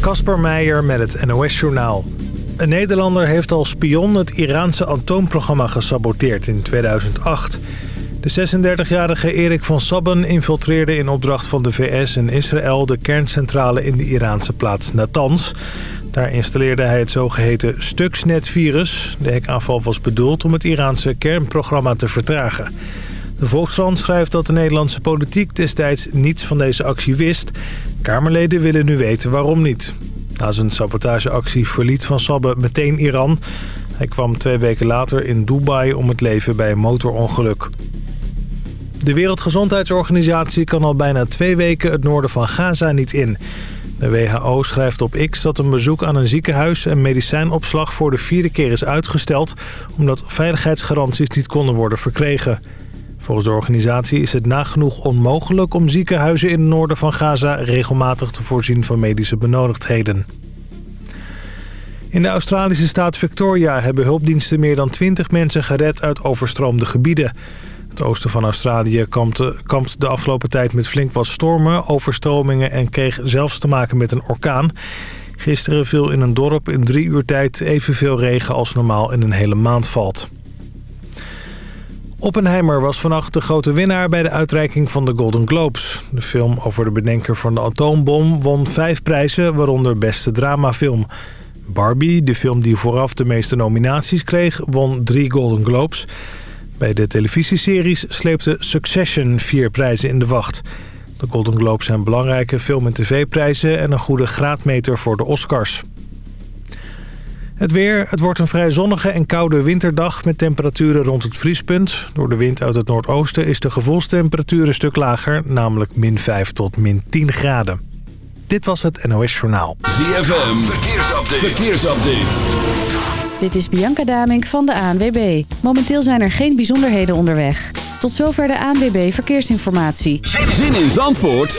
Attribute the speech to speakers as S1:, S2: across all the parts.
S1: Kasper Meijer met het NOS-journaal. Een Nederlander heeft als spion het Iraanse atoomprogramma gesaboteerd in 2008. De 36-jarige Erik van Sabben infiltreerde in opdracht van de VS en Israël... de kerncentrale in de Iraanse plaats Natanz. Daar installeerde hij het zogeheten Stuxnet-virus. De hekaanval was bedoeld om het Iraanse kernprogramma te vertragen. De Volkskrant schrijft dat de Nederlandse politiek destijds niets van deze actie wist. Kamerleden willen nu weten waarom niet. Na zijn sabotageactie verliet Van Sabbe meteen Iran. Hij kwam twee weken later in Dubai om het leven bij een motorongeluk. De Wereldgezondheidsorganisatie kan al bijna twee weken het noorden van Gaza niet in. De WHO schrijft op X dat een bezoek aan een ziekenhuis en medicijnopslag voor de vierde keer is uitgesteld... omdat veiligheidsgaranties niet konden worden verkregen. Volgens de organisatie is het nagenoeg onmogelijk om ziekenhuizen in het noorden van Gaza regelmatig te voorzien van medische benodigdheden. In de Australische staat Victoria hebben hulpdiensten meer dan 20 mensen gered uit overstroomde gebieden. Het oosten van Australië kampt de afgelopen tijd met flink wat stormen, overstromingen en kreeg zelfs te maken met een orkaan. Gisteren viel in een dorp in drie uur tijd evenveel regen als normaal in een hele maand valt. Oppenheimer was vannacht de grote winnaar bij de uitreiking van de Golden Globes. De film over de bedenker van de atoombom won vijf prijzen, waaronder beste dramafilm. Barbie, de film die vooraf de meeste nominaties kreeg, won drie Golden Globes. Bij de televisieseries sleepte Succession vier prijzen in de wacht. De Golden Globes zijn belangrijke film- en tv-prijzen en een goede graadmeter voor de Oscars. Het weer. Het wordt een vrij zonnige en koude winterdag met temperaturen rond het vriespunt. Door de wind uit het noordoosten is de gevoelstemperatuur een stuk lager, namelijk min 5 tot min 10 graden. Dit was het NOS Journaal.
S2: ZFM. Verkeersupdate. Verkeersupdate.
S3: Dit is Bianca Damink van de ANWB. Momenteel zijn er geen bijzonderheden onderweg. Tot zover de ANWB Verkeersinformatie.
S2: Zin in Zandvoort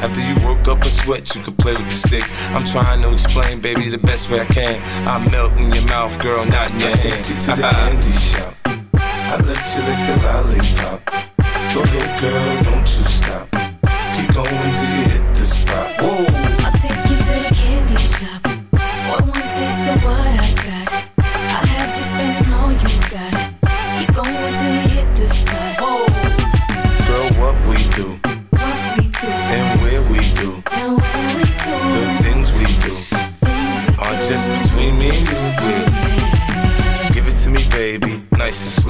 S4: After you work up a sweat, you can play with the stick. I'm trying to explain, baby, the best way I can. I melt in your mouth, girl, not in your
S5: I
S4: hand.
S5: take you to the candy shop. I let you lick the lollipop. Go ahead, girl, don't you stop. Keep going till you hit the spot. Whoa.
S6: I'll take you to the candy shop. One more taste of what I got.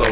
S5: Slow.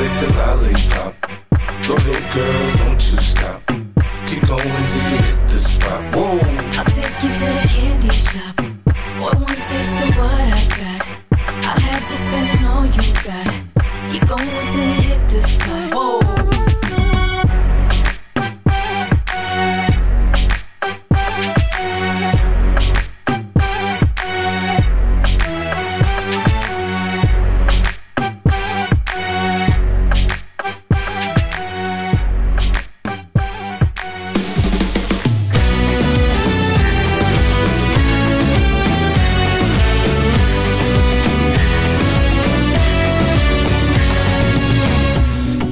S4: lick the lollipop. Go ahead, girl.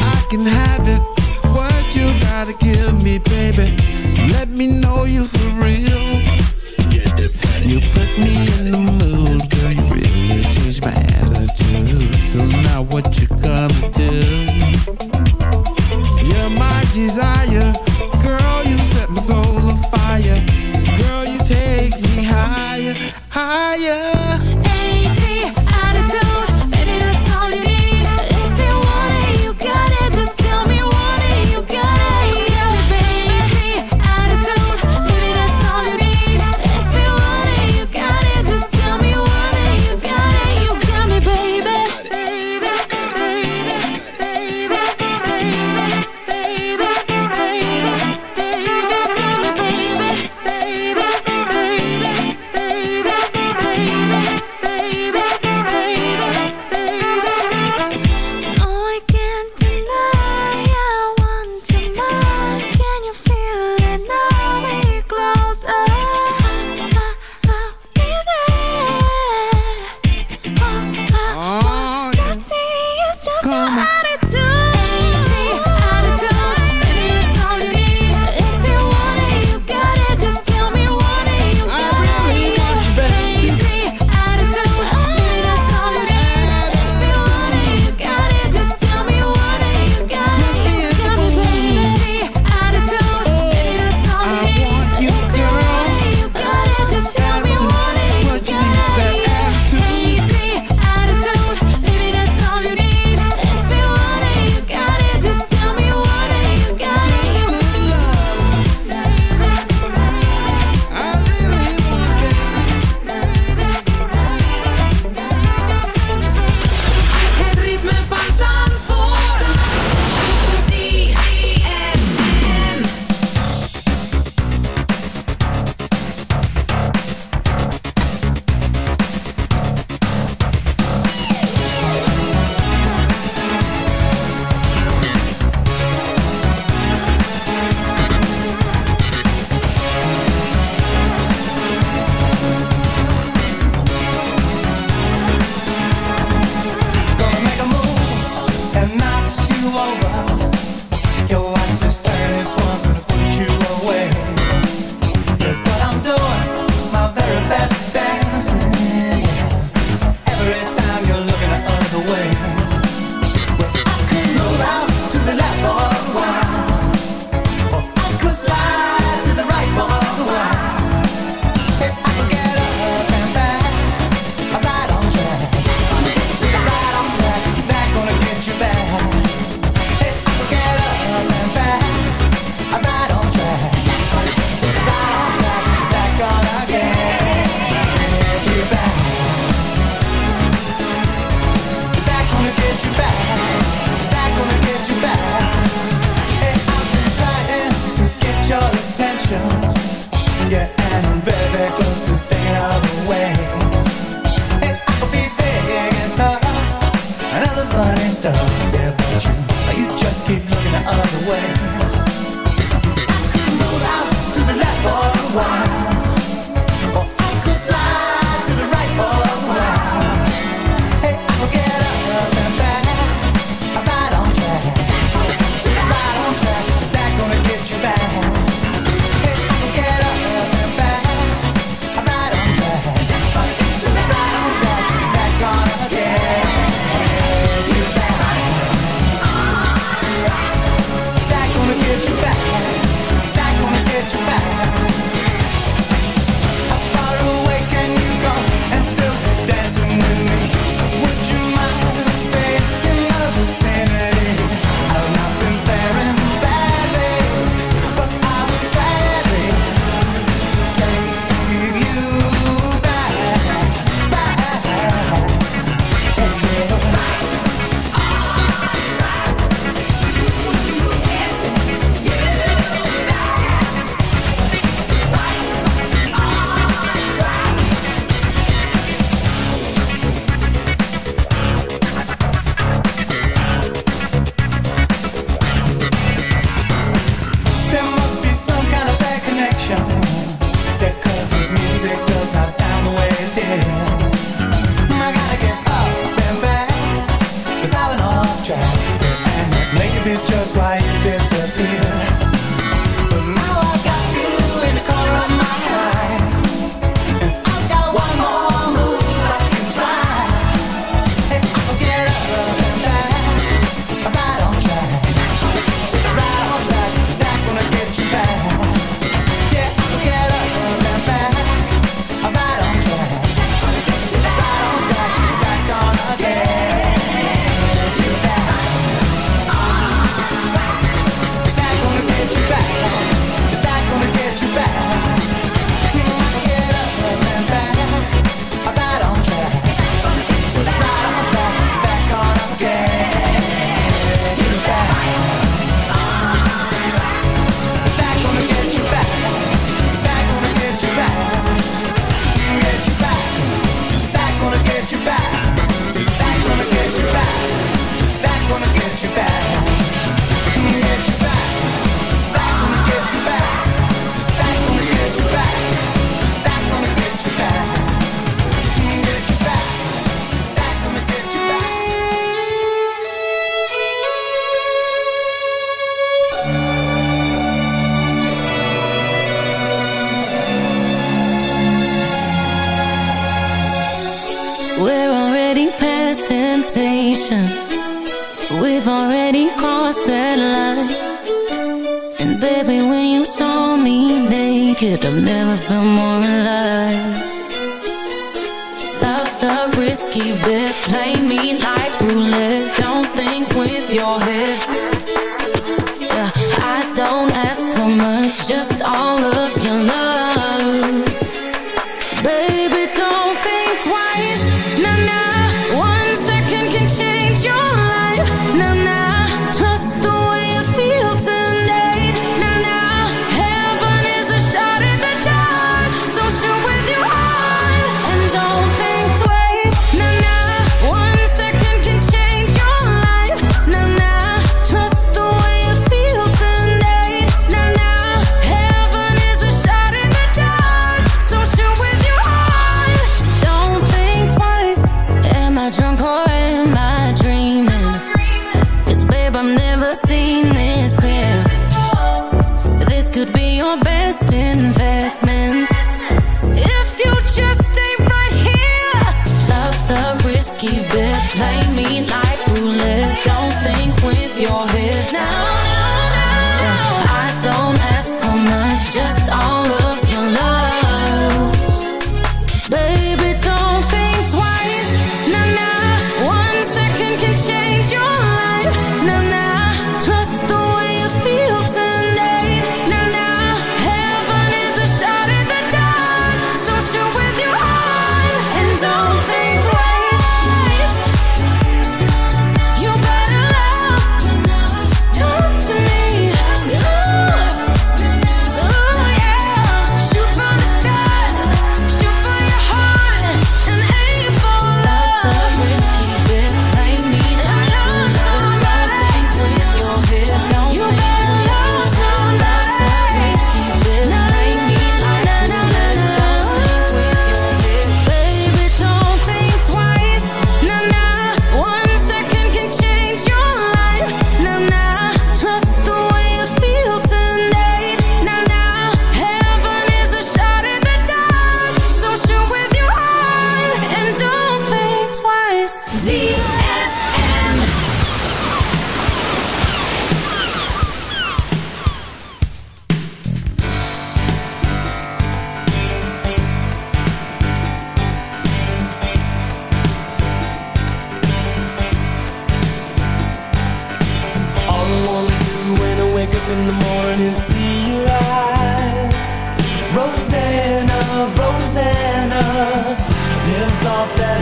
S7: I can have it. What you gotta give me, baby? Let me know you for real. You
S8: put
S6: me
S9: in the mood, girl. You really changed my attitude. So now what you gonna do? You're my desire, girl. You set my soul afire, girl. You take me higher, higher.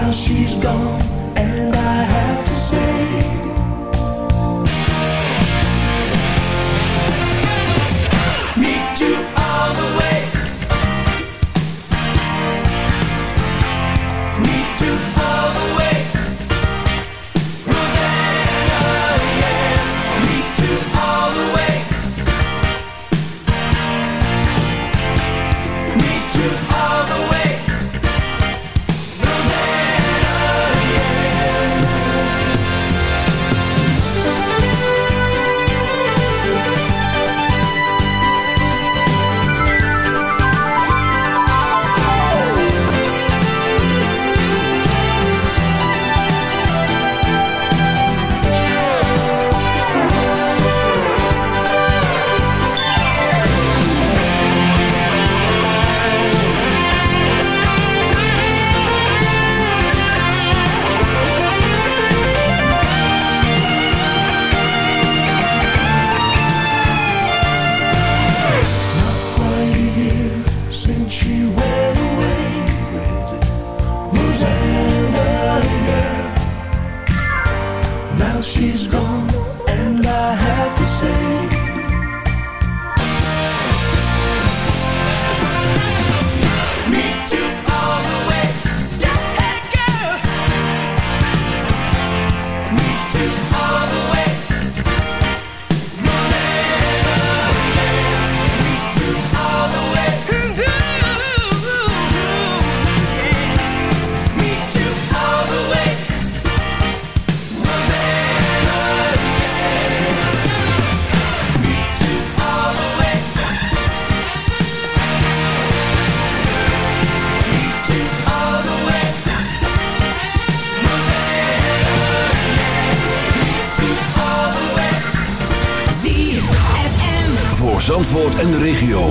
S9: Now she's gone, and I have to say.
S2: En regio.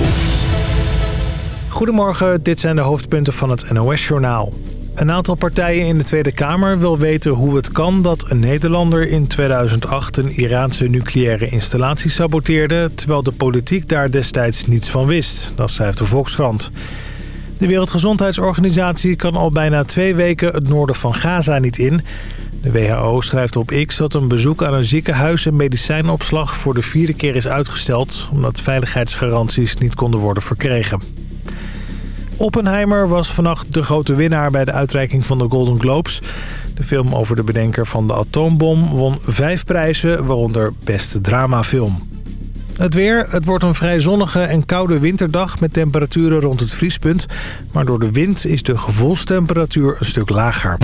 S1: Goedemorgen, dit zijn de hoofdpunten van het NOS-journaal. Een aantal partijen in de Tweede Kamer wil weten hoe het kan dat een Nederlander in 2008 een Iraanse nucleaire installatie saboteerde... terwijl de politiek daar destijds niets van wist. Dat schrijft de Volkskrant. De Wereldgezondheidsorganisatie kan al bijna twee weken het noorden van Gaza niet in. De WHO schrijft op X dat een bezoek aan een ziekenhuis en medicijnopslag voor de vierde keer is uitgesteld... omdat veiligheidsgaranties niet konden worden verkregen. Oppenheimer was vannacht de grote winnaar bij de uitreiking van de Golden Globes. De film over de bedenker van de atoombom won vijf prijzen, waaronder beste dramafilm.
S8: Het weer, het wordt een vrij zonnige en koude winterdag met temperaturen rond het vriespunt. Maar door de wind is de gevoelstemperatuur een stuk lager.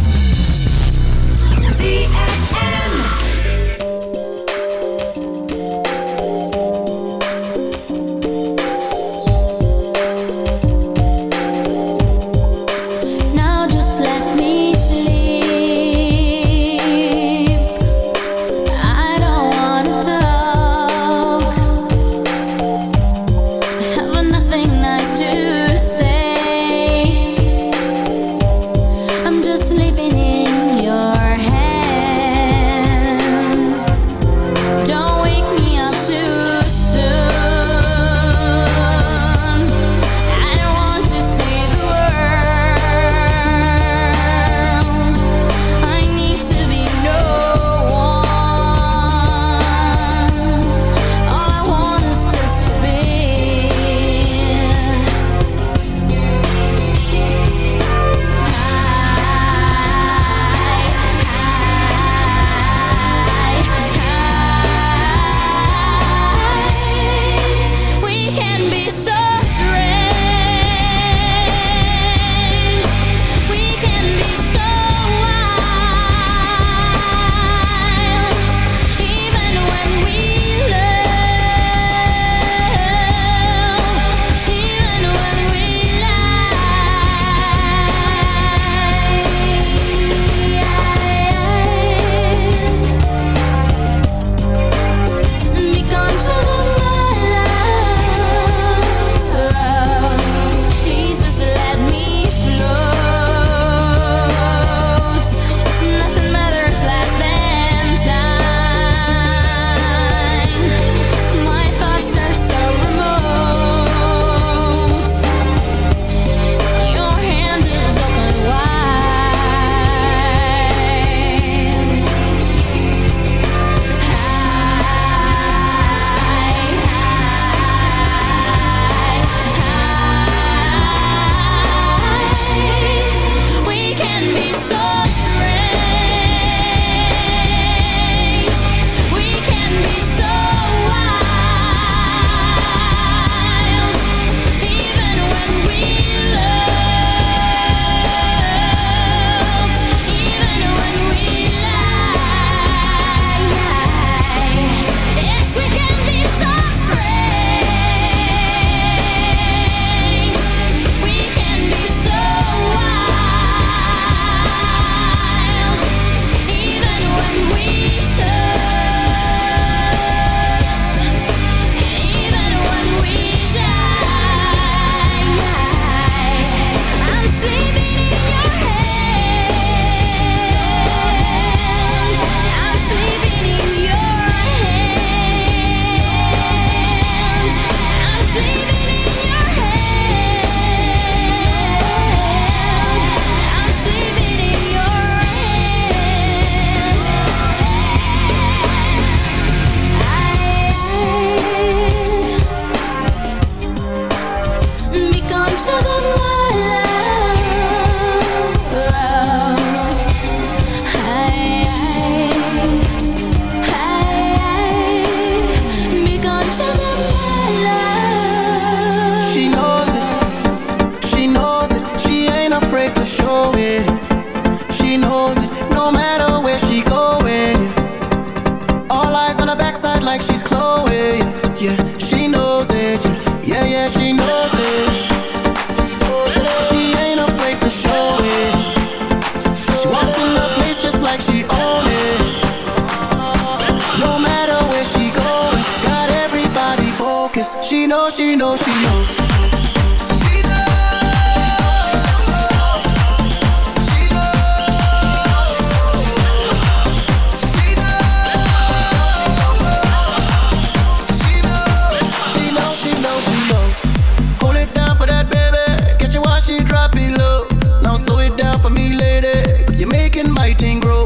S10: Thing grow.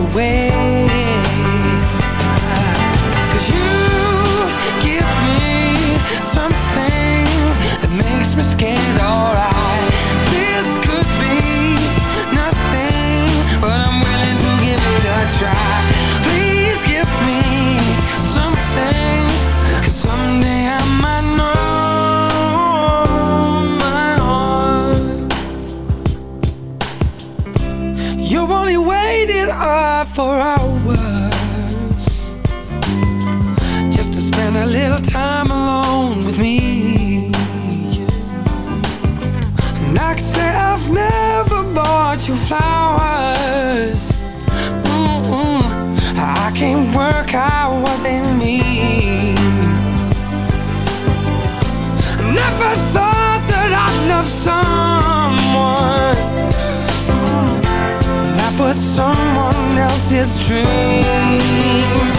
S11: away for hours just to spend a little time alone with me. And I could say I've never bought you flowers. Mm -mm. I can't work out what they mean. Never thought that I'd love someone. That was someone this
S9: dream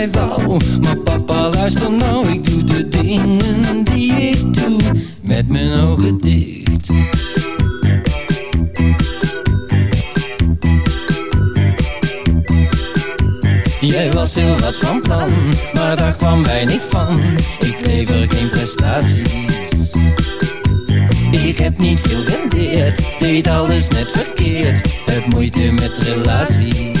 S9: jij Maar papa luister nou, ik doe de dingen die ik doe Met mijn ogen dicht. Jij was heel wat van plan, maar daar kwam weinig van. Ik lever geen prestaties. Ik heb niet veel geleerd, deed alles net verkeerd. Heb moeite met relaties.